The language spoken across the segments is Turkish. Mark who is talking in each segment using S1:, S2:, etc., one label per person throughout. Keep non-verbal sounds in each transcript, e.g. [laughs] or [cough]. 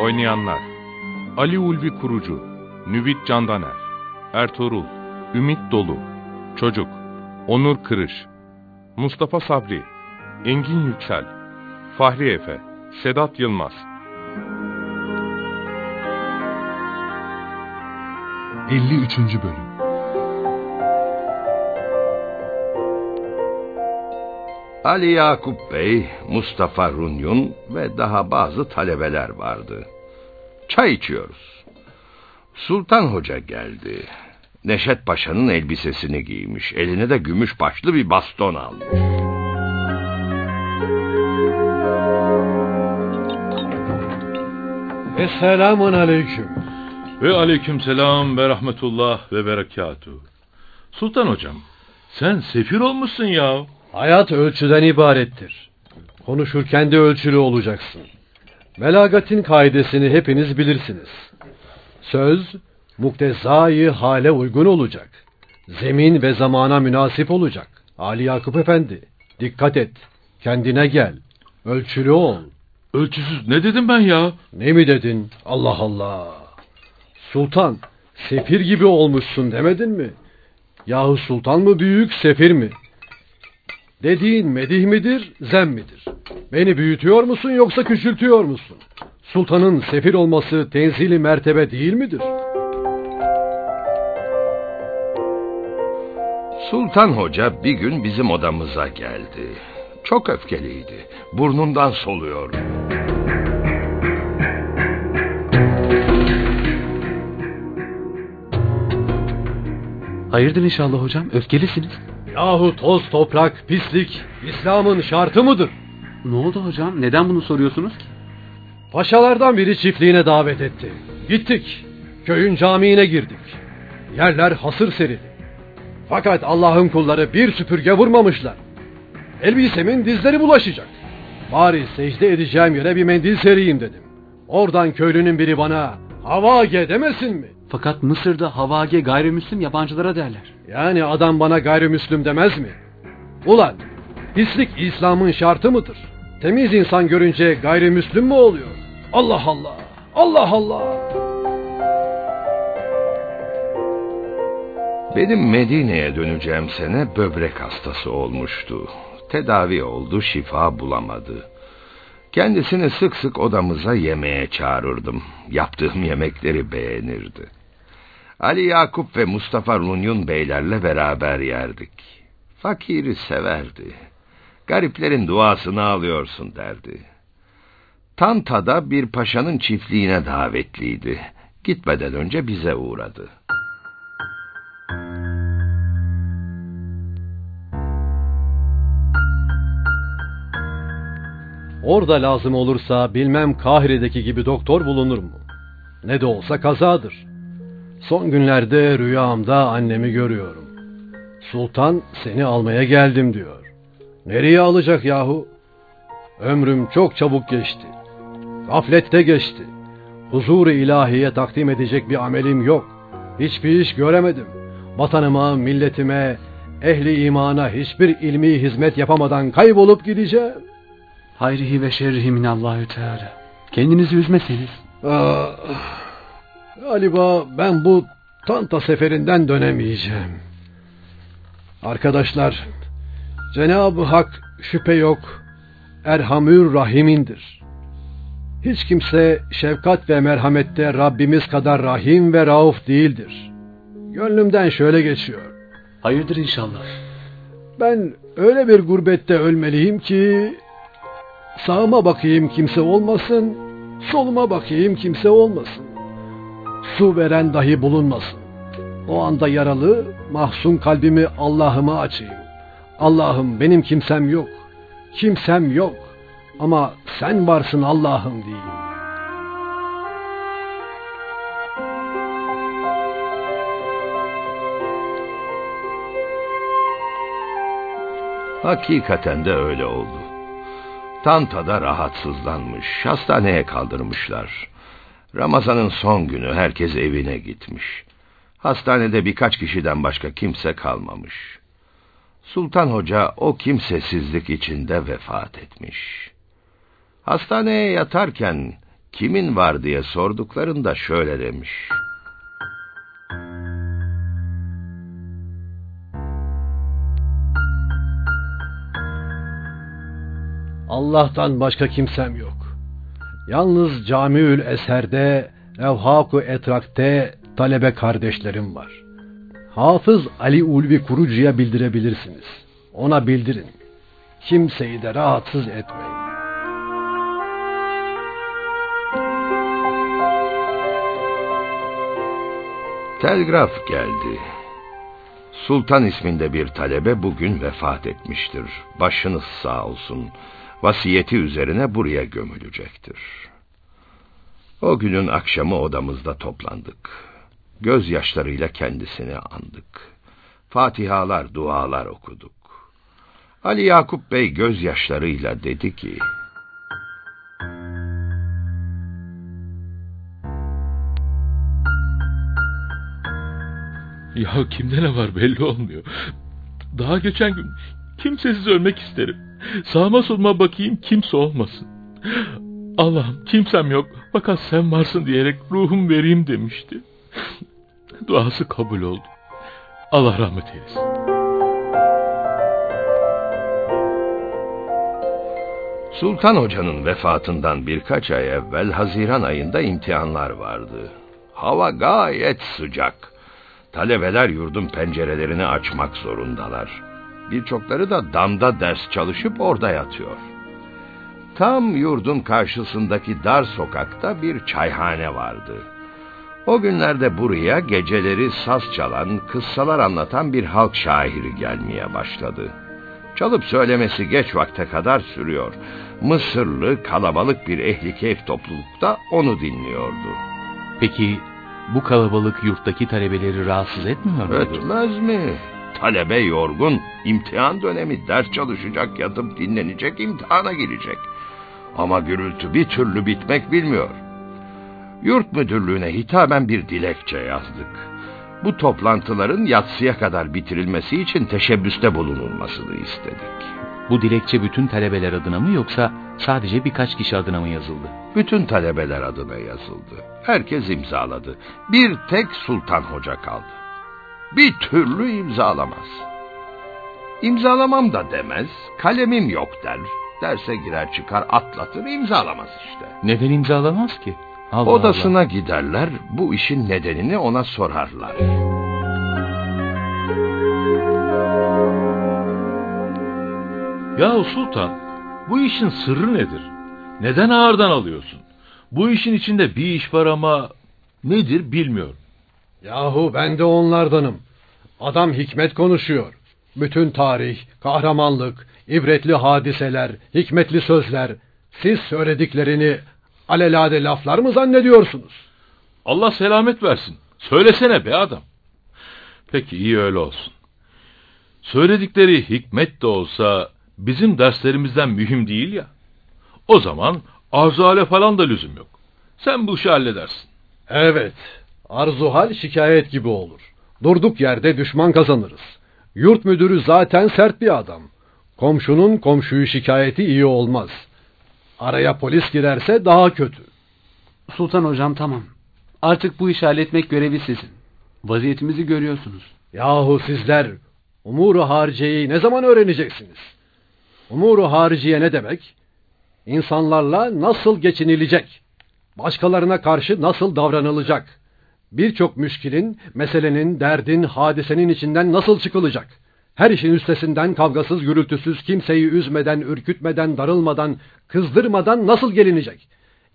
S1: Oynayanlar Ali Ulvi Kurucu Nüvit Candaner Ertuğrul Ümit Dolu Çocuk Onur Kırış Mustafa Sabri Engin Yüksel Fahri Efe Sedat Yılmaz
S2: 53. Bölüm
S3: Ali Yakup Bey, Mustafa Runyun ve daha bazı talebeler vardı. Çay içiyoruz. Sultan Hoca geldi. Neşet Paşa'nın elbisesini giymiş. Eline de gümüş başlı bir baston almış.
S4: Esselamun aleyküm.
S5: Ve aleykümselam ve rahmetullah ve berekatuhu. Sultan hocam, sen sefir olmuşsun ya.
S4: Hayat ölçüden ibarettir. Konuşurken de ölçülü olacaksın. Melagatin kaidesini hepiniz bilirsiniz. Söz, muktezai hale uygun olacak. Zemin ve zamana münasip olacak. Ali Yakup Efendi, dikkat et. Kendine gel. Ölçülü ol.
S5: Ölçüsüz ne dedim ben ya?
S4: Ne mi dedin? Allah Allah. Sultan, sefir gibi olmuşsun demedin mi? Yahu sultan mı büyük, sefir mi? Dediğin medih midir, zem midir? Beni büyütüyor musun yoksa küçültüyor musun? Sultanın sefir olması tenzili mertebe değil midir?
S3: Sultan Hoca bir gün bizim odamıza geldi. Çok öfkeliydi. Burnundan soluyor.
S6: Hayırdır inşallah hocam, öfkelisiniz.
S4: Yahu toz toprak, pislik, İslam'ın şartı mıdır?
S6: Ne oldu hocam, neden bunu soruyorsunuz ki?
S4: Paşalardan biri çiftliğine davet etti. Gittik, köyün camiine girdik. Yerler hasır serili. Fakat Allah'ın kulları bir süpürge vurmamışlar. Elbisemin dizleri bulaşacak. Bari secde edeceğim yere bir mendil sereyim dedim. Oradan köylünün biri bana havage demesin mi?
S6: Fakat Mısır'da havage gayrimüslim yabancılara derler.
S4: Yani adam bana gayrimüslim demez mi? Ulan pislik İslam'ın şartı mıdır? Temiz insan görünce gayrimüslim mi oluyor? Allah Allah! Allah Allah!
S3: Benim Medine'ye döneceğim sene böbrek hastası olmuştu. Tedavi oldu, şifa bulamadı. Kendisini sık sık odamıza yemeğe çağırırdım. Yaptığım yemekleri beğenirdi. Ali Yakup ve Mustafa Runyun beylerle beraber yerdik. Fakiri severdi. Gariplerin duasını alıyorsun derdi. Tanta'da bir paşanın çiftliğine davetliydi. Gitmeden önce bize uğradı.
S4: Orada lazım olursa bilmem Kahire'deki gibi doktor bulunur mu? Ne de olsa kazadır. Son günlerde rüyamda annemi görüyorum. Sultan seni almaya geldim diyor. Nereye alacak yahu? Ömrüm çok çabuk geçti. Gaflette geçti. Huzur-u ilahiye takdim edecek bir amelim yok. Hiçbir iş göremedim. Vatanıma, milletime, ehli imana hiçbir ilmi hizmet yapamadan kaybolup gideceğim.
S6: Hayrihi ve şerrihi minallahü teala. Kendinizi üzmeseniz.
S4: Ah, galiba ben bu Tanta seferinden dönemeyeceğim. Arkadaşlar, Cenab-ı Hak şüphe yok, Erhamür Rahim'indir. Hiç kimse şefkat ve merhamette Rabbimiz kadar rahim ve rauf değildir. Gönlümden şöyle geçiyor.
S6: Hayırdır inşallah.
S4: Ben öyle bir gurbette ölmeliyim ki sağıma bakayım kimse olmasın, soluma bakayım kimse olmasın. Su veren dahi bulunmasın. O anda yaralı, mahzun kalbimi Allah'ıma açayım. Allah'ım benim kimsem yok. kimsem yok ama sen varsın Allah'ım diyeyim.
S3: Hakikaten de öyle oldu. Tanta'da rahatsızlanmış, hastaneye kaldırmışlar. Ramazan'ın son günü herkes evine gitmiş. Hastanede birkaç kişiden başka kimse kalmamış. Sultan Hoca o kimsesizlik içinde vefat etmiş. Hastaneye yatarken kimin var diye sorduklarında şöyle demiş.
S4: Allah'tan başka kimsem yok. Yalnız Camiül Eser'de, Revhaku Etrak'te talebe kardeşlerim var. Hafız Ali Ulvi Kurucu'ya bildirebilirsiniz. Ona bildirin. Kimseyi de rahatsız etmeyin.
S3: Telgraf geldi. Sultan isminde bir talebe bugün vefat etmiştir. Başınız sağ olsun. Vasiyeti üzerine buraya gömülecektir. O günün akşamı odamızda toplandık. Gözyaşlarıyla kendisini andık. Fatihalar, dualar okuduk. Ali Yakup Bey gözyaşlarıyla dedi ki...
S5: Ya kimde ne var belli olmuyor. Daha geçen gün kimsesiz ölmek isterim. Sağıma soluma bakayım kimse olmasın. Allah'ım kimsem yok fakat sen varsın diyerek ruhum vereyim demişti. [laughs] Duası kabul oldu. Allah rahmet eylesin.
S3: Sultan Hoca'nın vefatından birkaç ay evvel Haziran ayında imtihanlar vardı. Hava gayet sıcak. Talebeler yurdun pencerelerini açmak zorundalar. Birçokları da damda ders çalışıp orada yatıyor. Tam yurdun karşısındaki dar sokakta bir çayhane vardı. O günlerde buraya geceleri saz çalan, kıssalar anlatan bir halk şairi gelmeye başladı. Çalıp söylemesi geç vakte kadar sürüyor. Mısırlı kalabalık bir ehli keyif toplulukta onu dinliyordu.
S7: Peki bu kalabalık yurttaki talebeleri rahatsız etmiyor muydu?
S3: Etmez mi? Talebe yorgun, imtihan dönemi ders çalışacak, yatıp dinlenecek, imtihana girecek. Ama gürültü bir türlü bitmek bilmiyor. Yurt müdürlüğüne hitaben bir dilekçe yazdık. Bu toplantıların yatsıya kadar bitirilmesi için teşebbüste bulunulmasını istedik.
S7: Bu dilekçe bütün talebeler adına mı yoksa sadece birkaç kişi adına mı yazıldı?
S3: Bütün talebeler adına yazıldı. Herkes imzaladı. Bir tek Sultan Hoca kaldı. Bir türlü imzalamaz. İmzalamam da demez, kalemim yok der. Derse girer çıkar atlatır imzalamaz işte.
S7: Neden imzalamaz ki? Allah
S3: Odasına
S7: Allah.
S3: giderler, bu işin nedenini ona sorarlar.
S5: Ya Sultan, bu işin sırrı nedir? Neden ağırdan alıyorsun? Bu işin içinde bir iş var ama nedir bilmiyorum.
S4: Yahu ben de onlardanım. Adam hikmet konuşuyor. Bütün tarih, kahramanlık, ibretli hadiseler, hikmetli sözler. Siz söylediklerini alelade laflar mı zannediyorsunuz?
S5: Allah selamet versin. Söylesene be adam. Peki iyi öyle olsun. Söyledikleri hikmet de olsa bizim derslerimizden mühim değil ya. O zaman arzu falan da lüzum yok. Sen bu işi halledersin.
S4: Evet, arzuhal şikayet gibi olur. Durduk yerde düşman kazanırız. Yurt müdürü zaten sert bir adam. Komşunun komşuyu şikayeti iyi olmaz. Araya polis girerse daha kötü.
S6: Sultan hocam tamam. Artık bu işi halletmek görevi sizin. Vaziyetimizi görüyorsunuz.
S4: Yahu sizler umuru harciyeyi ne zaman öğreneceksiniz? Umuru hariciye ne demek? İnsanlarla nasıl geçinilecek? Başkalarına karşı nasıl davranılacak? Birçok müşkilin, meselenin, derdin, hadisenin içinden nasıl çıkılacak? Her işin üstesinden kavgasız, gürültüsüz, kimseyi üzmeden, ürkütmeden, darılmadan, kızdırmadan nasıl gelinecek?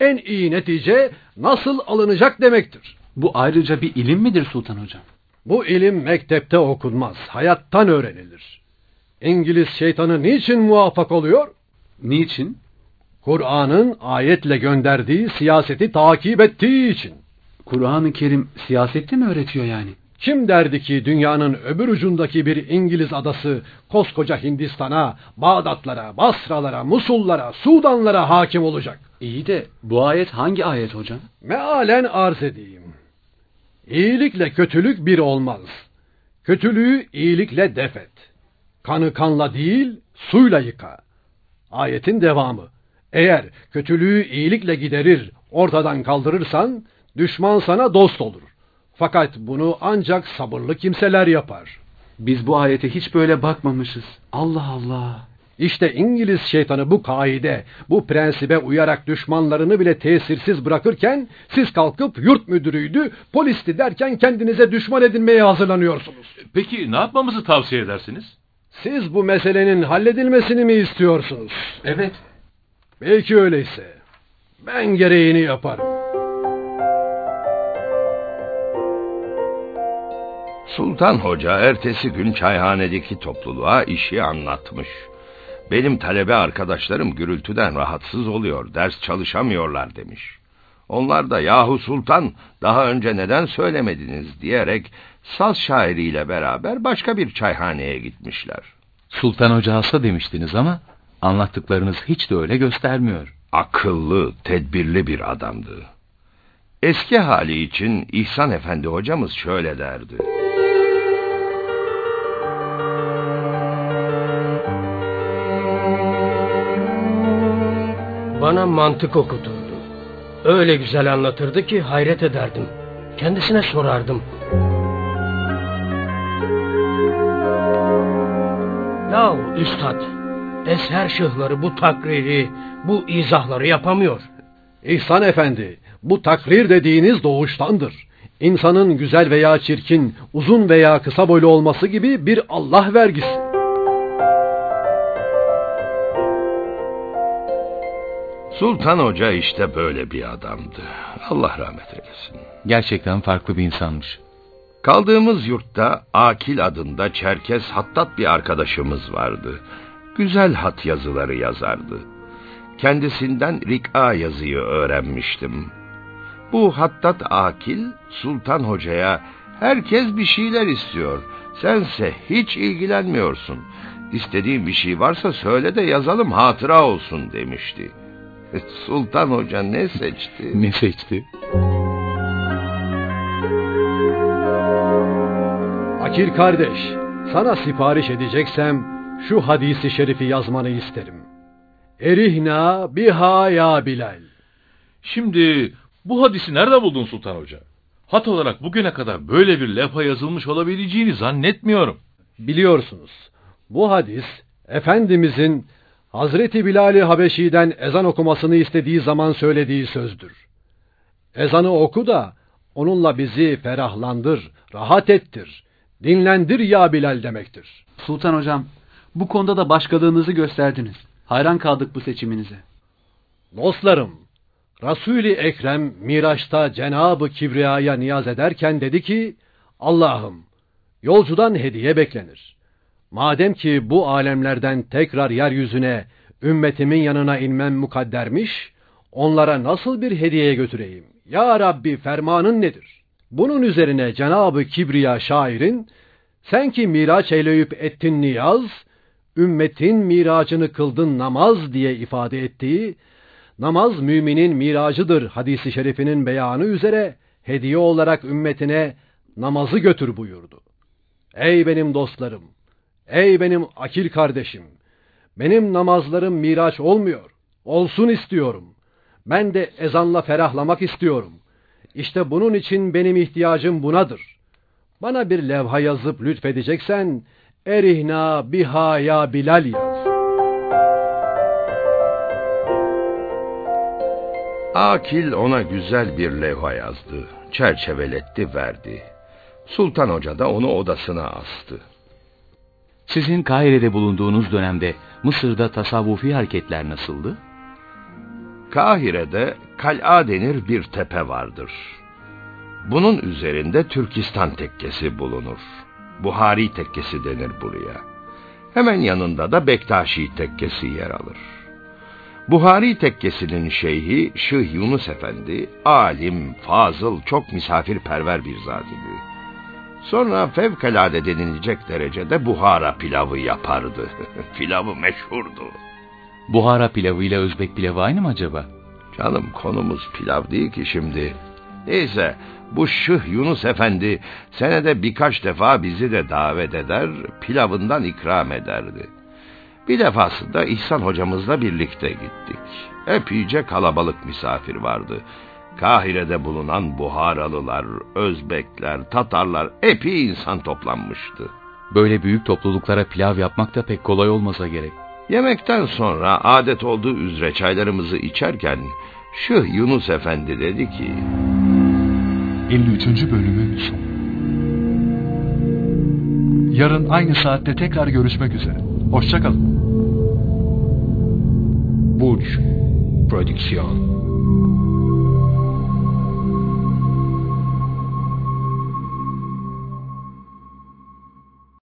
S4: En iyi netice nasıl alınacak demektir.
S6: Bu ayrıca bir ilim midir Sultan hocam?
S4: Bu ilim mektepte okunmaz, hayattan öğrenilir. İngiliz şeytanı niçin muvaffak oluyor?
S6: Niçin?
S4: Kur'an'ın ayetle gönderdiği siyaseti takip ettiği için.
S6: Kur'an-ı Kerim siyasette mi öğretiyor yani?
S4: Kim derdi ki dünyanın öbür ucundaki bir İngiliz adası koskoca Hindistan'a, Bağdatlara, Basralara, Musullara, Sudanlara hakim olacak?
S6: İyi de bu ayet hangi ayet hocam?
S4: Mealen arz edeyim. İyilikle kötülük bir olmaz. Kötülüğü iyilikle defet. Kanı kanla değil, suyla yıka. Ayetin devamı. Eğer kötülüğü iyilikle giderir, ortadan kaldırırsan, düşman sana dost olur. Fakat bunu ancak sabırlı kimseler yapar.
S6: Biz bu ayete hiç böyle bakmamışız. Allah Allah.
S4: İşte İngiliz şeytanı bu kaide, bu prensibe uyarak düşmanlarını bile tesirsiz bırakırken siz kalkıp yurt müdürüydü, polisti derken kendinize düşman edinmeye hazırlanıyorsunuz.
S5: Peki ne yapmamızı tavsiye edersiniz?
S4: Siz bu meselenin halledilmesini mi istiyorsunuz?
S6: Evet.
S4: Belki öyleyse. Ben gereğini yaparım.
S3: Sultan Hoca ertesi gün çayhanedeki topluluğa işi anlatmış. Benim talebe arkadaşlarım gürültüden rahatsız oluyor, ders çalışamıyorlar demiş. Onlar da yahu sultan daha önce neden söylemediniz diyerek saz şairiyle beraber başka bir çayhaneye gitmişler.
S7: Sultan Hoca hasta demiştiniz ama anlattıklarınız hiç de öyle göstermiyor.
S3: Akıllı, tedbirli bir adamdı. Eski hali için İhsan Efendi hocamız şöyle derdi.
S8: Bana mantık okuturdu. Öyle güzel anlatırdı ki hayret ederdim. Kendisine sorardım. Yahu üstad, eser şıhları bu takriri, bu izahları yapamıyor.
S4: İhsan Efendi, bu takrir dediğiniz doğuştandır. İnsanın güzel veya çirkin, uzun veya kısa boylu olması gibi bir Allah vergisi.
S3: Sultan Hoca işte böyle bir adamdı. Allah rahmet eylesin.
S7: Gerçekten farklı bir insanmış.
S3: Kaldığımız yurtta Akil adında Çerkes hattat bir arkadaşımız vardı. Güzel hat yazıları yazardı. Kendisinden rik'a yazıyı öğrenmiştim. Bu hattat Akil, Sultan Hoca'ya herkes bir şeyler istiyor. Sense hiç ilgilenmiyorsun. İstediğin bir şey varsa söyle de yazalım hatıra olsun demişti. Sultan Hoca ne seçti?
S7: Ne seçti?
S4: Akil kardeş, sana sipariş edeceksem şu hadisi şerifi yazmanı isterim. Erihna biha ya Bilal.
S5: Şimdi bu hadisi nerede buldun Sultan Hoca? Hat olarak bugüne kadar böyle bir levha yazılmış olabileceğini zannetmiyorum.
S4: Biliyorsunuz, bu hadis Efendimizin Hazreti Bilal-i Habeşi'den ezan okumasını istediği zaman söylediği sözdür. Ezanı oku da onunla bizi ferahlandır, rahat ettir, dinlendir ya Bilal demektir.
S6: Sultan hocam, bu konuda da başkalığınızı gösterdiniz. Hayran kaldık bu seçiminize.
S4: Dostlarım, Resul-i Ekrem Miraç'ta Cenab-ı Kibriya'ya niyaz ederken dedi ki, Allah'ım, yolcudan hediye beklenir. Madem ki bu alemlerden tekrar yeryüzüne, ümmetimin yanına inmem mukaddermiş, onlara nasıl bir hediye götüreyim? Ya Rabbi fermanın nedir? Bunun üzerine Cenab-ı Kibriya şairin, sen ki miraç eyleyip ettin niyaz, ümmetin miracını kıldın namaz diye ifade ettiği, namaz müminin miracıdır hadisi şerifinin beyanı üzere, hediye olarak ümmetine namazı götür buyurdu. Ey benim dostlarım! Ey benim akil kardeşim! Benim namazlarım miraç olmuyor. Olsun istiyorum. Ben de ezanla ferahlamak istiyorum. İşte bunun için benim ihtiyacım bunadır. Bana bir levha yazıp lütfedeceksen, erihna biha ya Bilal yaz.
S3: Akil ona güzel bir levha yazdı. Çerçeveletti verdi. Sultan Hoca da onu odasına astı.
S7: Sizin Kahire'de bulunduğunuz dönemde Mısır'da tasavvufi hareketler nasıldı?
S3: Kahire'de Kal'a denir bir tepe vardır. Bunun üzerinde Türkistan tekkesi bulunur. Buhari tekkesi denir buraya. Hemen yanında da Bektaşi tekkesi yer alır. Buhari tekkesinin şeyhi Şıh Yunus Efendi, alim, fazıl, çok misafirperver bir zat idi. Sonra fevkalade denilecek derecede Buhara pilavı yapardı. [laughs] pilavı meşhurdu.
S7: Buhara pilavı ile Özbek pilavı aynı mı acaba?
S3: Canım konumuz pilav değil ki şimdi. Neyse bu Şıh Yunus Efendi senede birkaç defa bizi de davet eder, pilavından ikram ederdi. Bir defasında İhsan hocamızla birlikte gittik. Epeyce kalabalık misafir vardı. Kahire'de bulunan Buharalılar, Özbekler, Tatarlar epey insan toplanmıştı.
S7: Böyle büyük topluluklara pilav yapmak da pek kolay olmasa gerek.
S3: Yemekten sonra adet olduğu üzere çaylarımızı içerken Şıh Yunus Efendi dedi ki...
S2: 53. bölümün sonu. Yarın aynı saatte tekrar görüşmek üzere. Hoşçakalın.
S9: Burç Prodüksiyon